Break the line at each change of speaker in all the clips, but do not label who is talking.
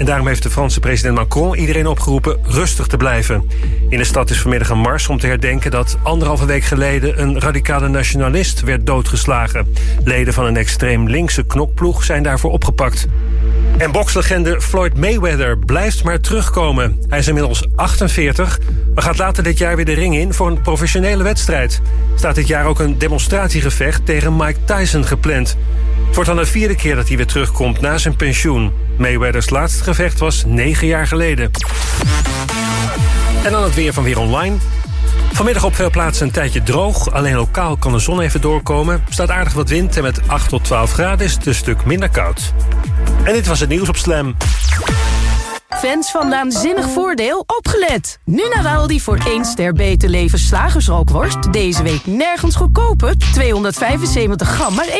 En daarom heeft de Franse president Macron iedereen opgeroepen rustig te blijven. In de stad is vanmiddag een mars om te herdenken dat anderhalve week geleden een radicale nationalist werd doodgeslagen. Leden van een extreem linkse knokploeg zijn daarvoor opgepakt. En bokslegende Floyd Mayweather blijft maar terugkomen. Hij is inmiddels 48, maar gaat later dit jaar weer de ring in voor een professionele wedstrijd. Staat dit jaar ook een demonstratiegevecht tegen Mike Tyson gepland. Het wordt dan de vierde keer dat hij weer terugkomt na zijn pensioen. Mayweathers laatste gevecht was negen jaar geleden. En dan het weer van Weer Online. Vanmiddag op veel plaatsen een tijdje droog. Alleen lokaal kan de zon even doorkomen. Staat aardig wat wind en met 8 tot 12 graden is het een stuk minder koud. En dit was het nieuws op Slam.
Fans van Naanzinnig Voordeel, opgelet! Nu naar Aldi voor 1 ster beter leven slagersrookworst. Deze week nergens goedkoper. 275 gram, maar 1,69.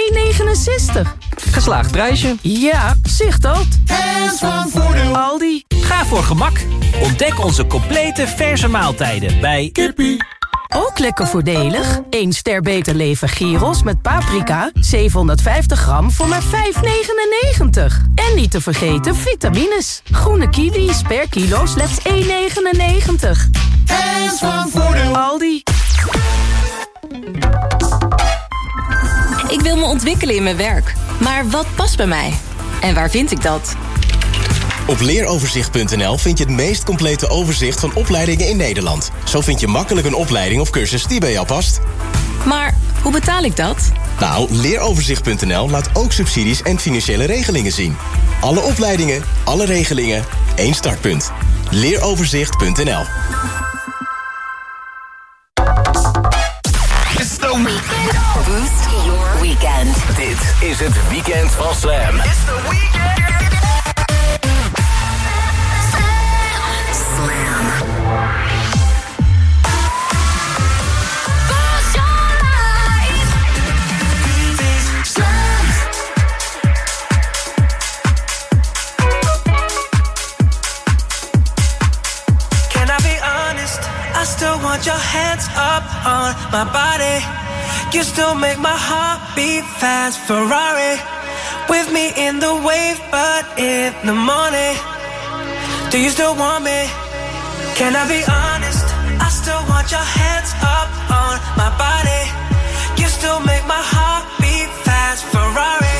Geslaagd prijsje.
Ja, zicht dat.
Fans van Voordeel.
Aldi.
Ga voor gemak. Ontdek onze complete verse maaltijden bij
Kippie.
Ook lekker voordelig. 1 ster beter leven gyros met paprika. 750 gram voor maar 5,99. En niet te vergeten vitamines. Groene kiwis per kilo slechts 1,99.
Fans van Voordeel.
Aldi.
Ik wil me ontwikkelen in mijn werk. Maar wat past bij mij? En waar vind ik dat?
Op leeroverzicht.nl vind je het meest complete overzicht van opleidingen in Nederland. Zo vind je makkelijk een opleiding of cursus die bij jou past.
Maar hoe betaal ik dat?
Nou, leeroverzicht.nl laat ook subsidies en financiële regelingen zien. Alle opleidingen, alle regelingen, één startpunt. Leeroverzicht.nl
It's the weekend. Boost your weekend.
Dit is het weekend van Slam.
It's the weekend.
Do you still want me? Can I be honest? I still want your hands up on my body. You still make my heart beat fast. Ferrari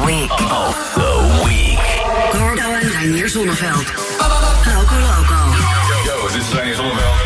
the
week.
Of the week.
Gordo en Reinier Zonneveld. Loco Loco.
Yo, dit is Reinier Zonneveld.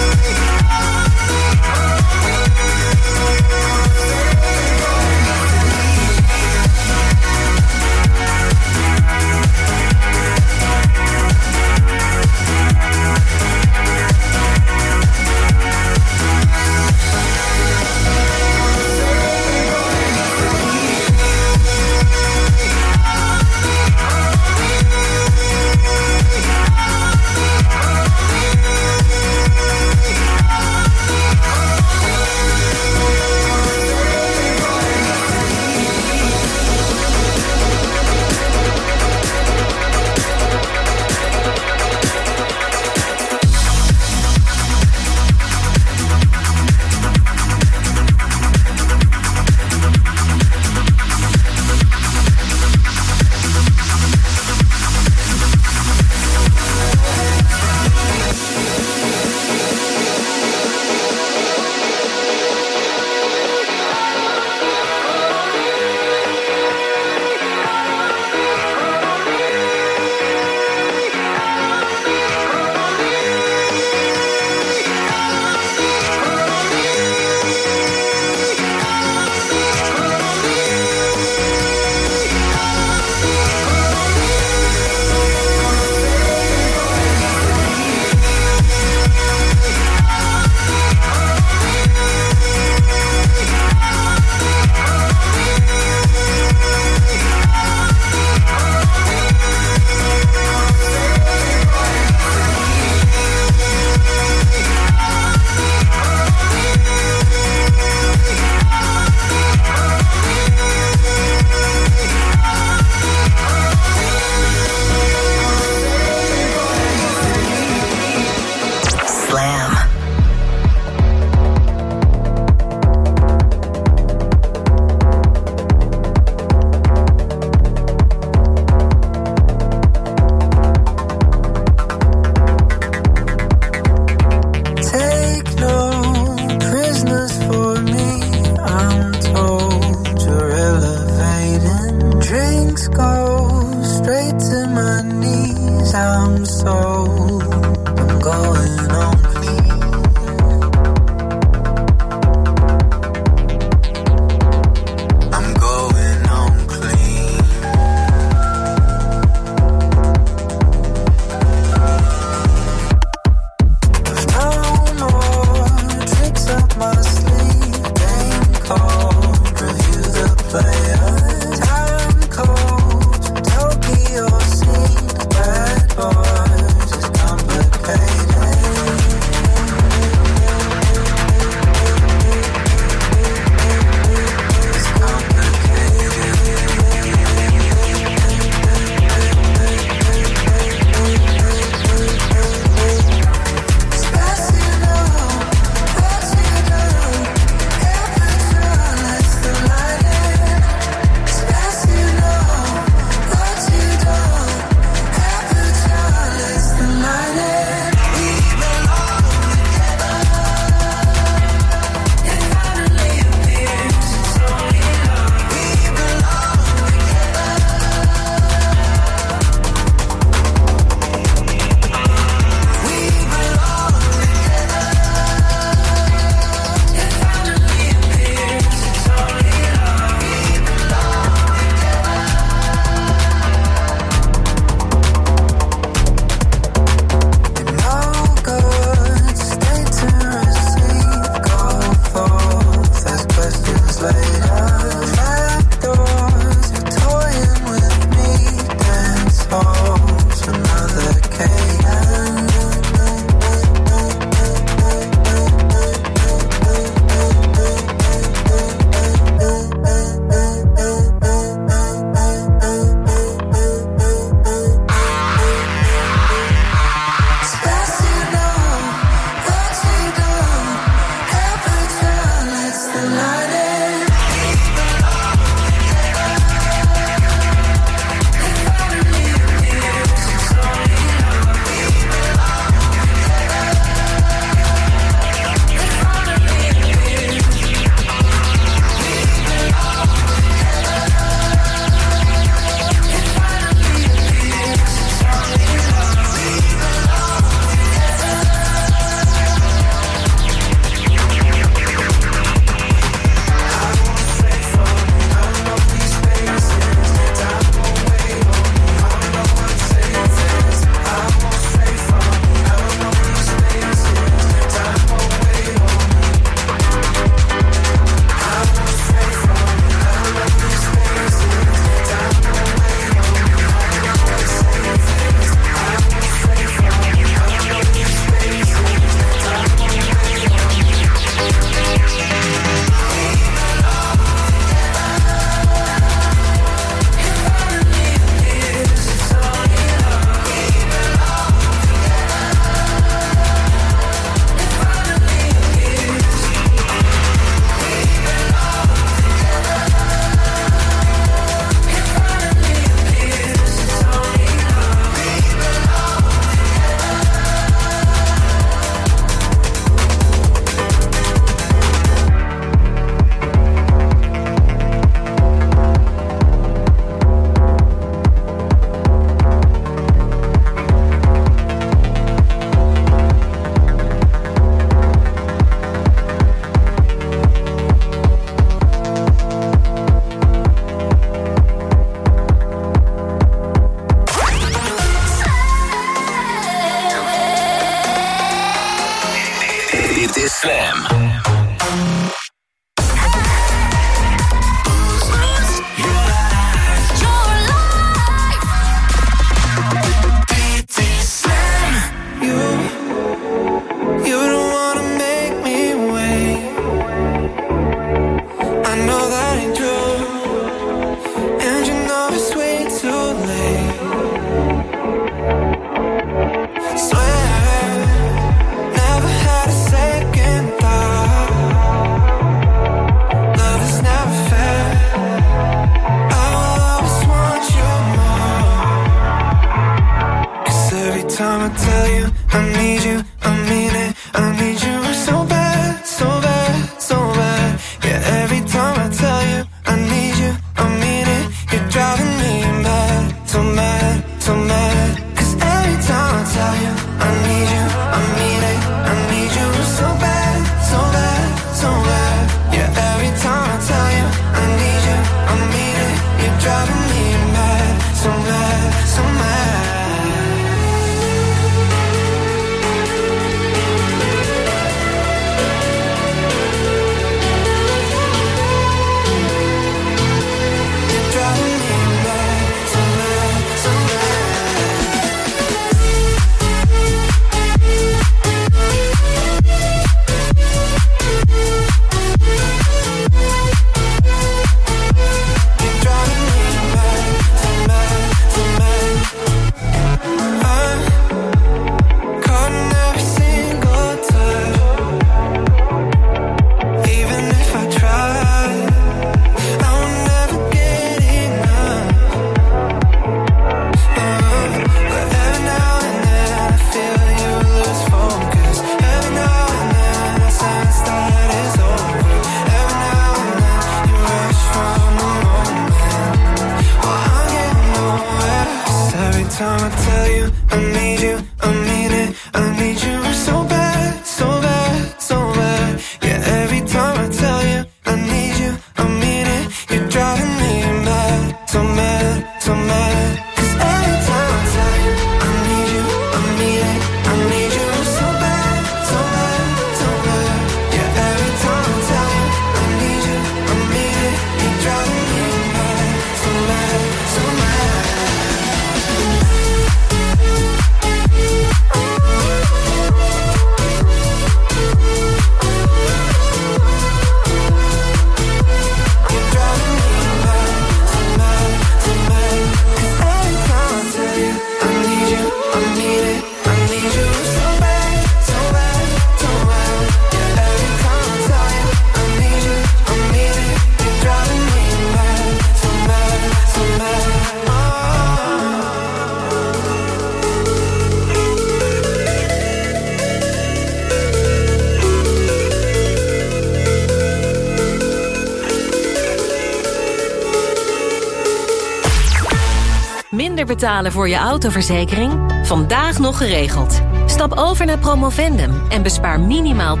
Betalen voor je autoverzekering? Vandaag nog geregeld. Stap over naar Promovendum en bespaar minimaal 20%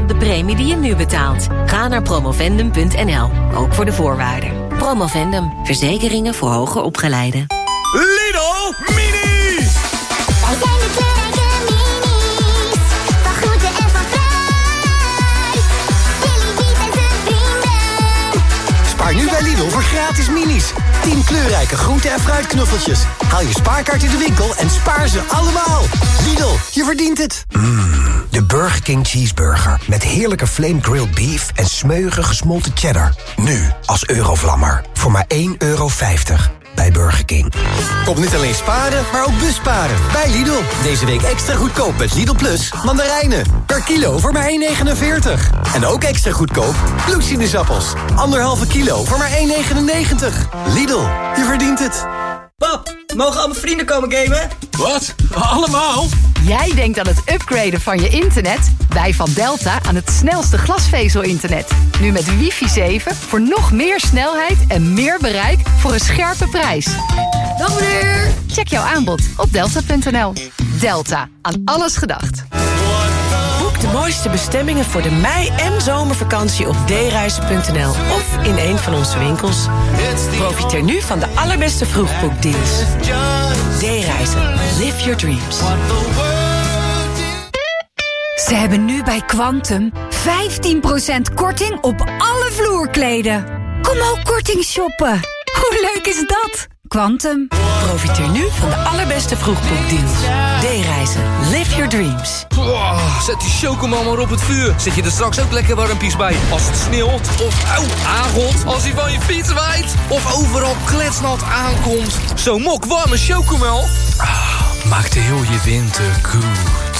op de premie die je nu betaalt. Ga naar promovendum.nl, ook voor de voorwaarden. Promovendum, verzekeringen voor hoger opgeleiden.
Lidl Mini!
Wij zijn de kleurrijke minis. Van groente en van fruit. Billy Kies en zijn vrienden.
Spaar nu bij Lidl voor gratis minis. 10 kleurrijke groente- en fruitknuffeltjes. Haal je spaarkaart in de winkel en spaar ze allemaal. Lidl, je verdient het.
De Burger King Cheeseburger. Met heerlijke flame grilled beef en smeuige gesmolten cheddar. Nu als Eurovlammer. Voor maar 1,50 euro bij Burger King.
Kom niet alleen sparen, maar ook busparen. Bij Lidl. Deze week extra goedkoop met Lidl Plus mandarijnen. Per kilo voor maar 1,49. En ook extra goedkoop bloedsinusappels. Anderhalve kilo voor maar 1,99. Lidl, je verdient het.
Pap, mogen al mijn vrienden komen gamen?
Wat? Allemaal?
Jij denkt aan het upgraden van je internet? Wij van Delta aan het snelste glasvezel-internet. Nu met wifi 7 voor nog meer snelheid en meer bereik voor een scherpe prijs. Dag meneer! Check jouw aanbod op delta.nl. Delta, aan alles gedacht.
Boek de mooiste bestemmingen voor de mei- en zomervakantie op dereizen.nl of in een van onze winkels. Profiteer nu van de allerbeste vroegboekdeals. D-reizen. Live your dreams.
Ze hebben nu bij Quantum 15% korting op alle vloerkleden. Kom ook korting shoppen. Hoe leuk is dat? Quantum.
Profiteer nu van de allerbeste vroegboekdeals. D-reizen. Live your dreams.
Oh, zet die chocomel maar op het vuur. Zet je er straks ook lekker warmpies bij. Als het sneeuwt of aangot. Als hij van je fiets waait. Of overal kletsnat aankomt. Zo'n mok warme chocomel. Ah, maakt heel je winter goed.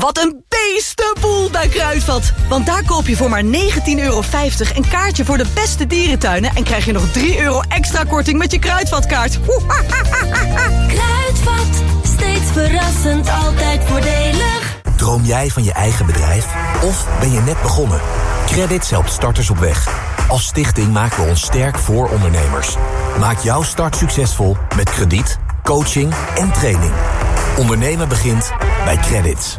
Wat een beestenboel bij Kruidvat. Want daar koop je voor maar 19,50 euro een kaartje voor de beste dierentuinen... en krijg je nog 3 euro extra korting met je Kruidvatkaart.
Kruidvat, steeds verrassend, altijd voordelig.
Droom jij van je eigen bedrijf? Of ben je net begonnen? Credit helpt starters op weg. Als stichting maken we ons sterk voor ondernemers. Maak jouw start succesvol met krediet, coaching en training. Ondernemen begint bij Credits.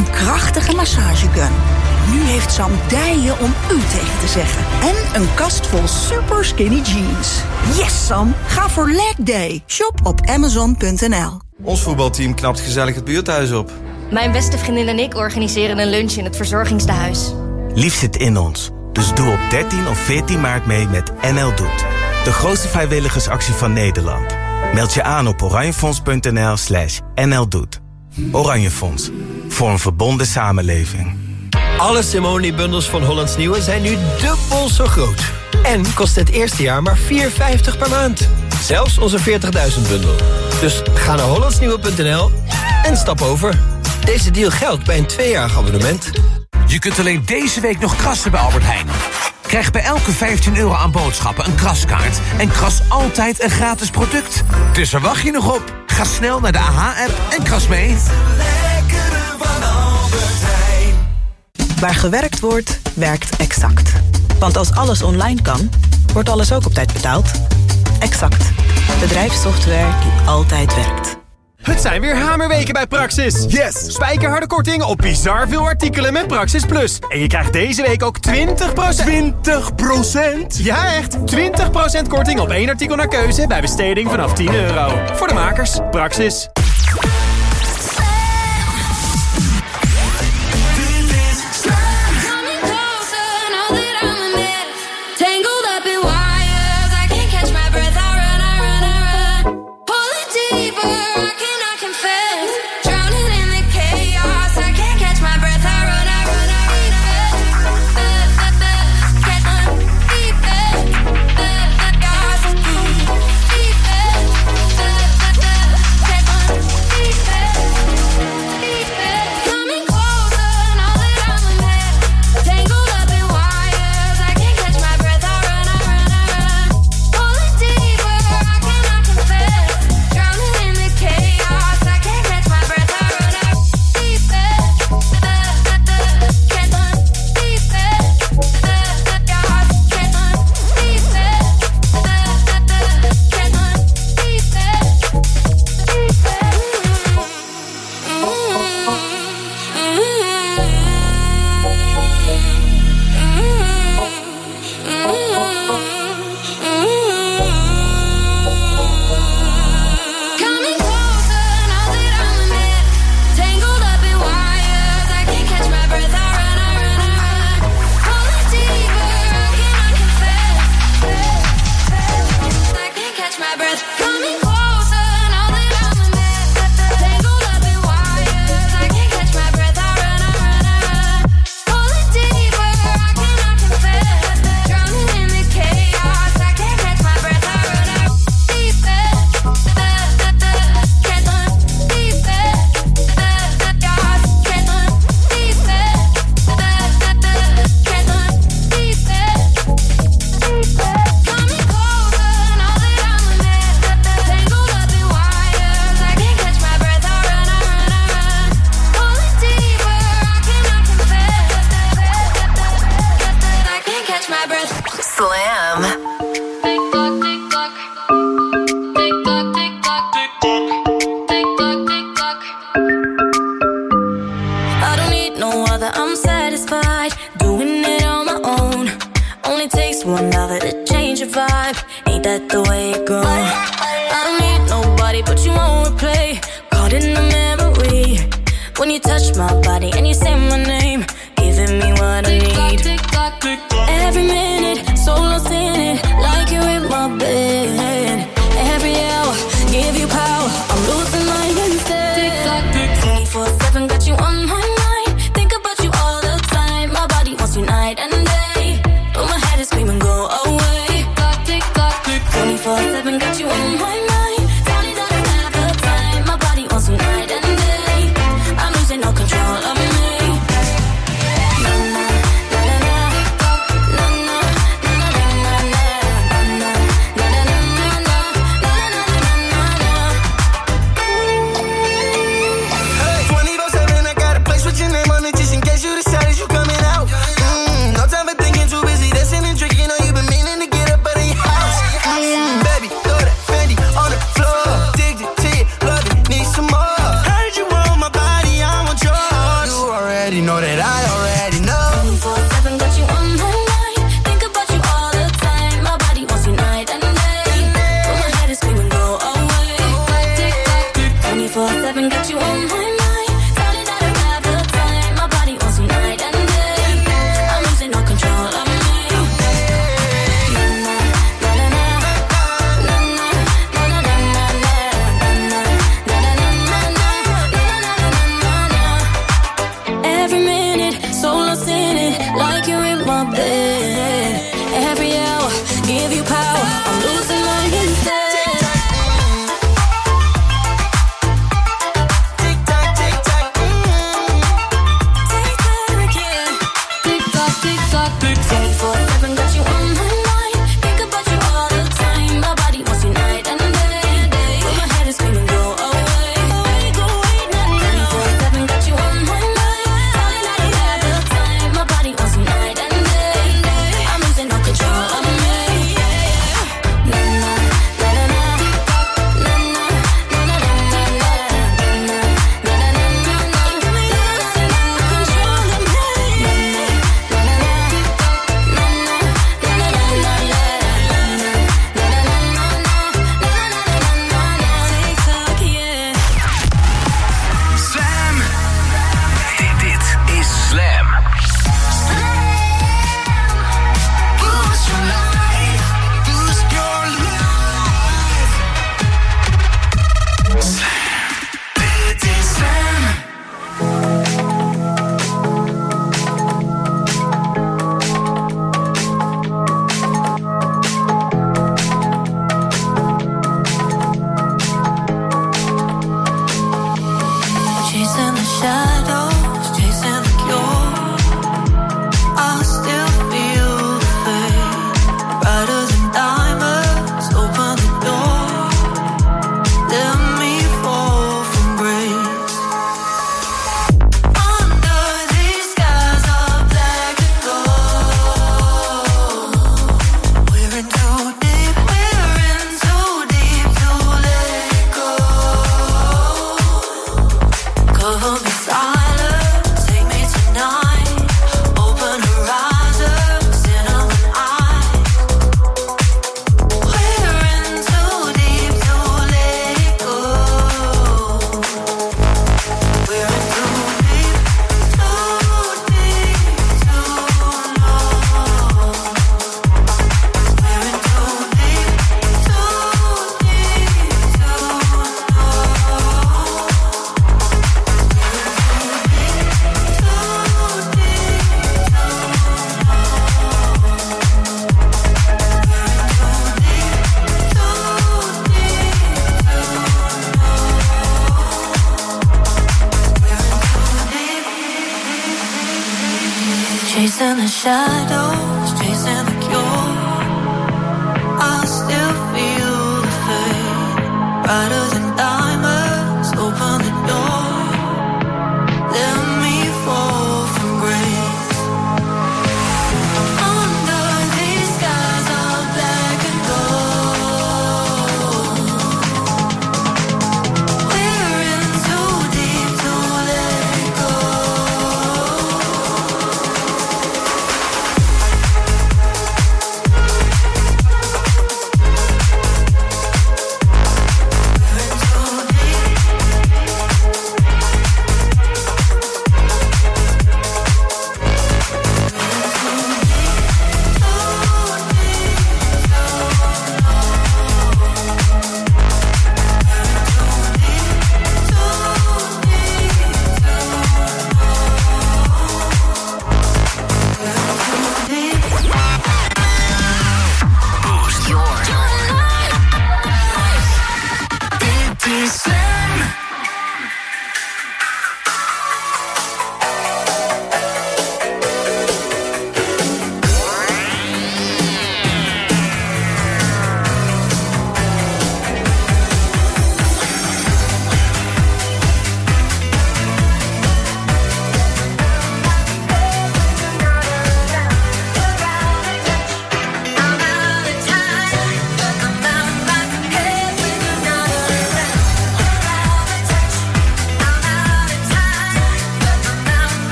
krachtige massagegun. Nu heeft Sam dijen om u tegen te zeggen. En een kast vol super skinny jeans. Yes, Sam! Ga voor leg day. Shop op amazon.nl.
Ons voetbalteam knapt gezellig het buurthuis op.
Mijn beste vriendin en ik organiseren een lunch in het verzorgingstehuis.
Lief zit in ons. Dus doe op 13 of 14 maart mee met NL Doet. De grootste vrijwilligersactie van Nederland. Meld je aan op oranjefonds.nl slash NL Doet. Oranje Fonds. Voor een verbonden samenleving.
Alle Simone-bundels van Hollands Nieuwe zijn nu dubbel zo groot. En kost het eerste jaar maar 4,50 per maand. Zelfs onze 40.000-bundel. Dus ga naar hollandsnieuwe.nl en stap over. Deze deal geldt bij een tweejarig abonnement.
Je kunt alleen deze week nog krassen bij Albert Heijn. Krijg bij elke 15 euro aan boodschappen een kraskaart... en kras altijd een gratis product. Dus waar wacht je nog op? Ga snel naar de AH-app en kras mee.
Waar gewerkt wordt, werkt Exact. Want als alles online kan, wordt alles ook op tijd betaald. Exact. Bedrijfssoftware die altijd werkt.
Het zijn weer hamerweken bij Praxis. Yes! Spijkerharde korting op bizar veel artikelen met Praxis Plus. En je krijgt deze week ook 20%... 20%? Ja, echt! 20% korting op één artikel naar keuze bij besteding vanaf 10 euro. Voor de makers, Praxis.
no other. I'm satisfied doing it on my own. Only takes one lover to change a vibe. Ain't
that the way it goes? I don't need nobody, but you won't replay. Caught in the memory when you touch my body and you say my name, giving me what I need. Every minute, so lost in it, like you
in my
bed.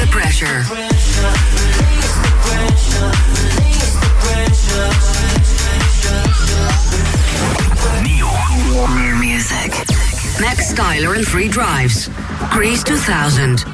The
pressure. New music. Max Styler and Free Drives. Greece 2000.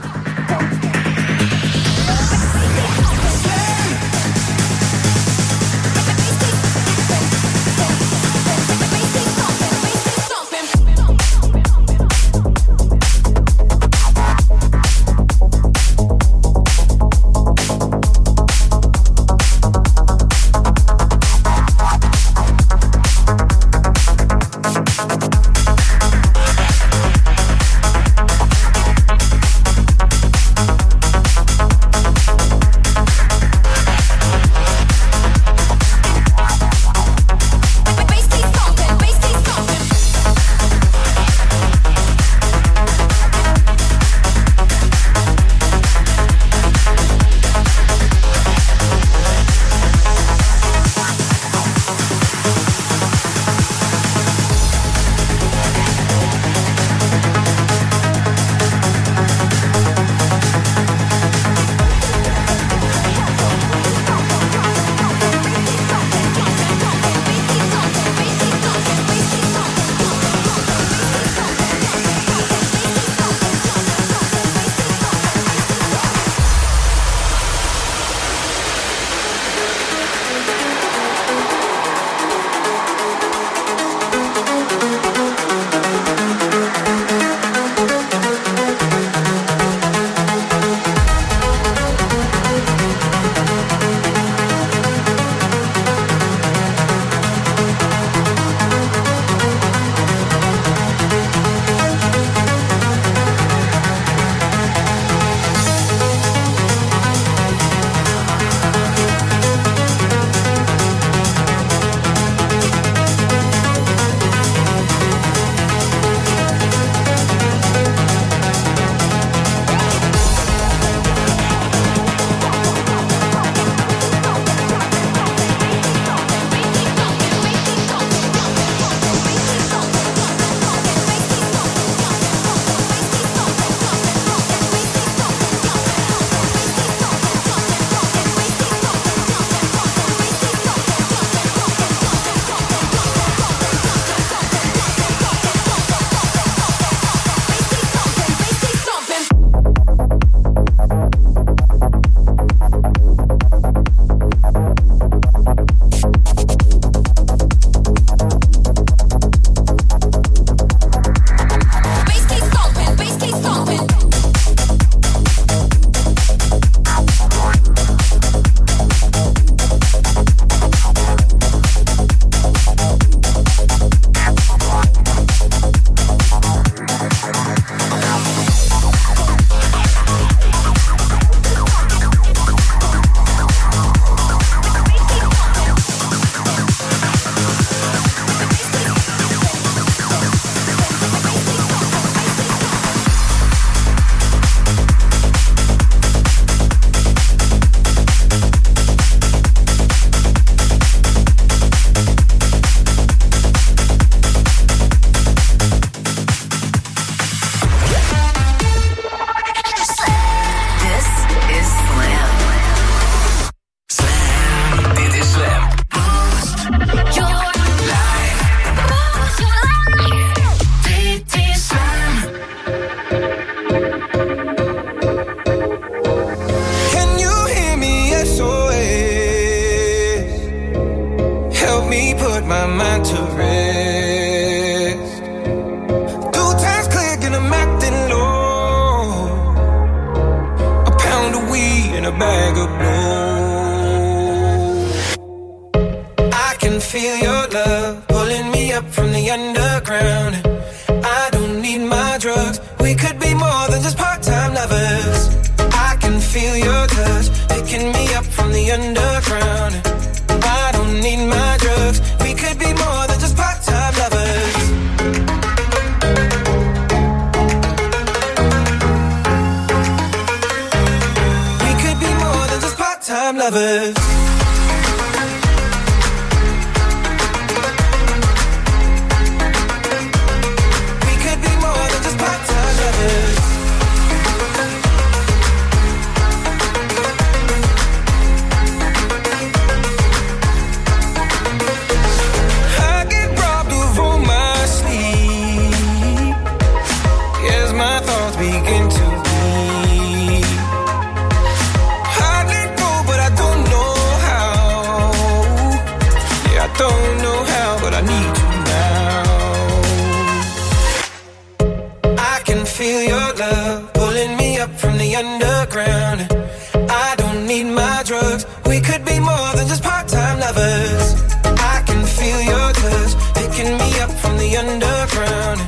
up from the underground.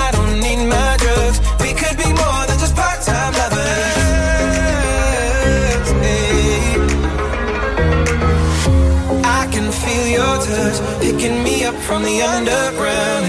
I don't need my drugs. We could be more than just part time lovers. Hey. I can feel your touch picking me up from the underground.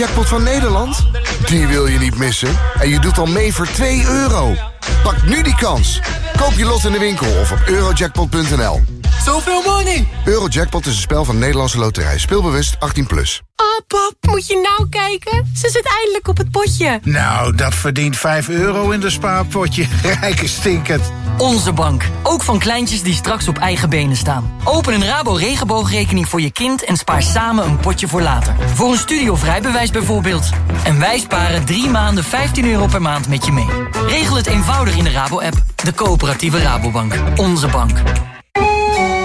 Jackpot van Nederland? Die wil je niet missen. En je doet al mee voor 2 euro. Pak nu die kans. Koop je lot in de winkel of op eurojackpot.nl.
Zoveel money!
Eurojackpot is een spel van Nederlandse Loterij. Speelbewust 18+. Plus.
Oh, pap, moet je nou kijken? Ze zit eindelijk op het potje.
Nou, dat verdient 5 euro in de spaarpotje. Rijke stinkend.
Onze bank. Ook van kleintjes die straks op eigen benen staan. Open een Rabo regenboogrekening voor je kind en spaar samen een potje voor later. Voor een studie of bijvoorbeeld. En wij sparen drie maanden 15 euro per maand met je mee. Regel het eenvoudig in de Rabo-app. De coöperatieve Rabobank. Onze bank.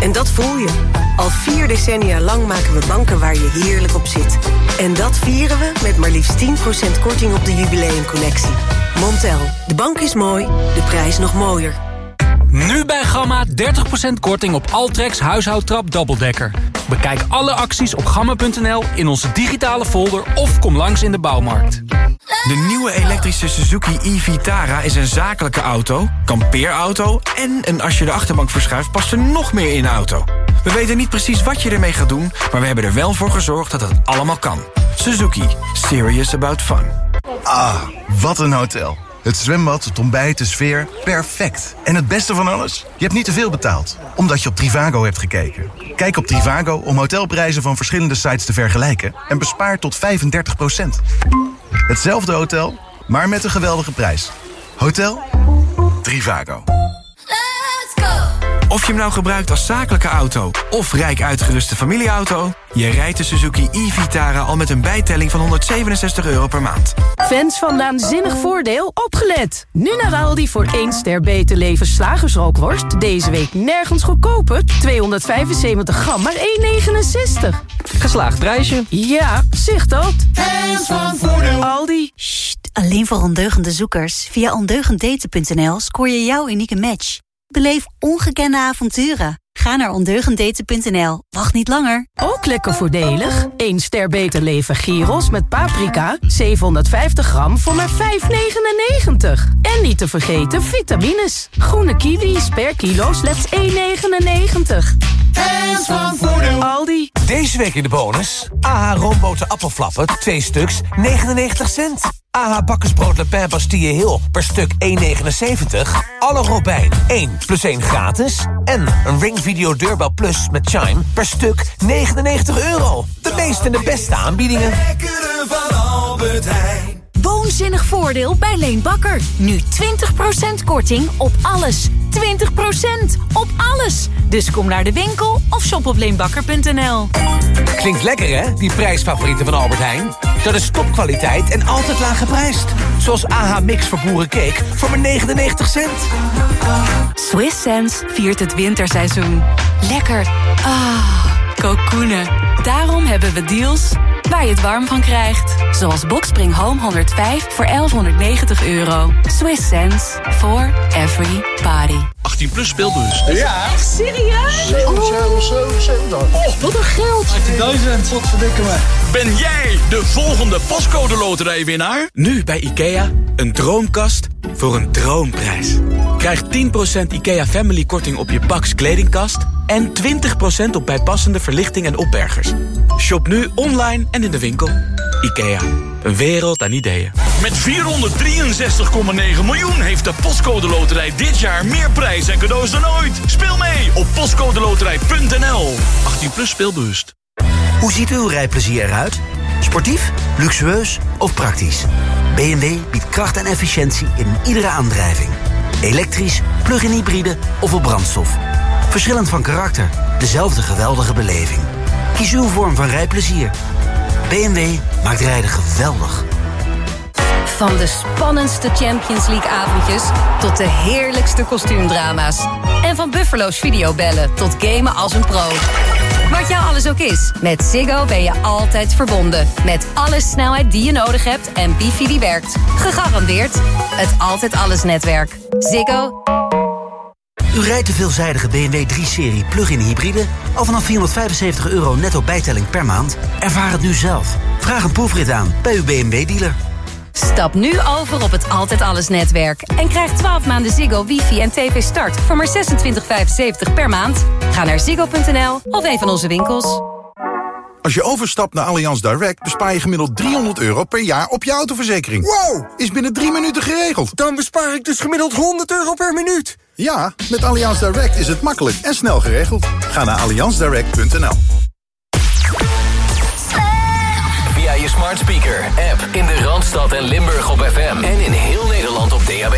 En dat voel je. Al vier decennia lang maken we banken waar je heerlijk op zit. En dat vieren we met maar liefst 10% korting op de jubileumcollectie. Montel, de bank is mooi, de prijs nog mooier.
Nu bij Gamma 30% korting op Altrex huishoudtrap dubbeldekker. Bekijk alle acties op gamma.nl in onze digitale folder of kom langs in de bouwmarkt.
De nieuwe elektrische Suzuki e-Vitara is een zakelijke auto, kampeerauto... en een als je de achterbank verschuift past er nog meer in de auto. We weten niet precies wat je ermee gaat doen... maar we hebben er wel voor gezorgd dat het allemaal kan. Suzuki. Serious about fun.
Ah, wat een hotel. Het zwembad, het ontbijt, de sfeer, perfect. En het beste van alles? Je hebt niet te veel betaald, omdat je op Trivago hebt gekeken. Kijk op Trivago om hotelprijzen van verschillende sites te vergelijken... en bespaar tot 35 Hetzelfde hotel, maar met een geweldige prijs. Hotel Trivago.
Of je hem nou gebruikt als zakelijke auto of rijk uitgeruste familieauto... je rijdt de Suzuki e-Vitara al met een bijtelling van 167 euro per maand.
Fans van Naanzinnig Voordeel, opgelet! Nu naar Aldi voor 1 ster beter leven slagersrookworst. Deze week nergens goedkoper. 275 gram, maar 1,69.
Geslaagd prijsje.
Ja, zicht dat.
Fans van Voordeel.
Aldi.
Alleen voor ondeugende zoekers. Via ondeugenddaten.nl scoor je jouw unieke match. Beleef ongekende avonturen. Ga naar ondeugenddaten.nl. Wacht niet langer.
Ook lekker voordelig. 1 ster beter leven gyros met paprika. 750 gram voor maar 5,99. En niet te vergeten vitamines. Groene kiwis per kilo slechts 1,99.
Fans van Voordeel.
Aldi.
Deze week in de bonus. AH roomboten appelflappen, 2 stuks, 99 cent. AH bakkersbrood Le Pen Bastille Hill per stuk 1,79. Alle Robijn 1 plus 1 gratis. En een Ring Video Deurbel Plus met Chime per stuk 99 euro. De meeste en de beste aanbiedingen.
van Albert Heijn.
Woonzinnig voordeel bij Leen Bakker. Nu 20% korting op alles. 20% op alles. Dus kom naar de winkel of shop op leenbakker.nl.
Klinkt lekker hè, die prijsfavorieten van Albert Heijn? Dat is topkwaliteit en altijd laag geprijsd. Zoals AH Mix voor boerencake voor maar 99 cent.
Swiss Sense viert het winterseizoen. Lekker. Ah, kokoenen. Daarom hebben we deals waar je het warm van krijgt. Zoals Boxspring Home 105 voor 1190 euro. Swiss sense for every party.
18 plus speelbus.
Ja.
Echt serieus?
Oh, wat een geld. 18.000. Wat verdikken me.
Ben jij de volgende pascode loterijwinnaar?
Nu bij IKEA, een droomkast voor een droomprijs. Krijg 10% IKEA Family korting op je Pax kledingkast... en 20% op bijpassende verlichting en opbergers. Shop nu online en in de winkel. IKEA, een wereld aan ideeën.
Met 463,9 miljoen heeft de Postcode Loterij dit jaar meer prijs en cadeaus dan ooit. Speel mee op postcodeloterij.nl. 18 plus speelbewust.
Hoe ziet uw rijplezier eruit? Sportief, luxueus of praktisch? BMW biedt kracht en efficiëntie in iedere aandrijving. Elektrisch, plug-in hybride of op brandstof. Verschillend van karakter, dezelfde geweldige beleving. Kies uw vorm van rijplezier. BMW maakt rijden geweldig.
Van de spannendste Champions League avondjes tot de heerlijkste kostuumdrama's. En van Buffalo's videobellen tot gamen als een pro. Wat jou alles ook is, met Ziggo ben je altijd verbonden. Met alle snelheid die je nodig hebt en wifi die werkt. Gegarandeerd het Altijd Alles netwerk. Ziggo
U rijdt de veelzijdige BMW 3-serie plug-in hybride... al vanaf 475 euro netto bijtelling per maand? Ervaar het nu zelf. Vraag een proefrit aan bij uw BMW-dealer.
Stap nu over op het Altijd Alles netwerk. En krijg 12 maanden Ziggo, wifi en tv start voor maar 26,75 per maand. Ga naar ziggo.nl of een van onze winkels.
Als je overstapt naar Allianz Direct bespaar je gemiddeld 300 euro per jaar op je autoverzekering. Wow! Is binnen drie minuten geregeld. Dan bespaar ik dus gemiddeld 100 euro per minuut. Ja, met Allianz Direct is het makkelijk en snel geregeld. Ga naar allianzdirect.nl.
smart speaker, app in de Randstad en Limburg op FM. En in heel Nederland op DAB+.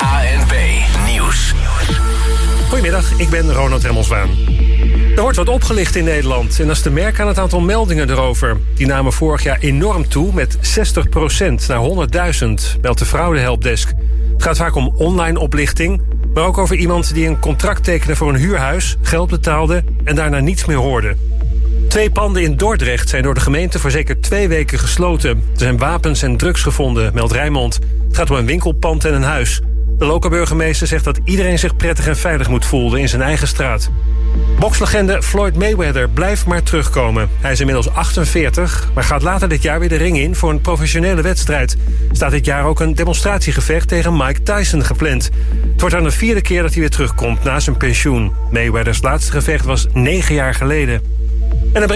ANP Nieuws.
Goedemiddag, ik ben Ronald Remmelswaan. Er wordt wat opgelicht in Nederland en dat is te merken aan het aantal meldingen erover. Die namen vorig jaar enorm toe met 60% naar 100.000, meldt de fraudehelpdesk. Het gaat vaak om online oplichting, maar ook over iemand die een contract tekende voor een huurhuis, geld betaalde en daarna niets meer hoorde. Twee panden in Dordrecht zijn door de gemeente voor zeker twee weken gesloten. Er zijn wapens en drugs gevonden, meldt Rijnmond. Het gaat om een winkelpand en een huis. De lokale burgemeester zegt dat iedereen zich prettig en veilig moet voelen in zijn eigen straat. Bokslegende Floyd Mayweather blijft maar terugkomen. Hij is inmiddels 48, maar gaat later dit jaar weer de ring in voor een professionele wedstrijd. Staat dit jaar ook een demonstratiegevecht tegen Mike Tyson gepland. Het wordt dan de vierde keer dat hij weer terugkomt na zijn pensioen. Mayweathers laatste gevecht was negen jaar geleden. En dan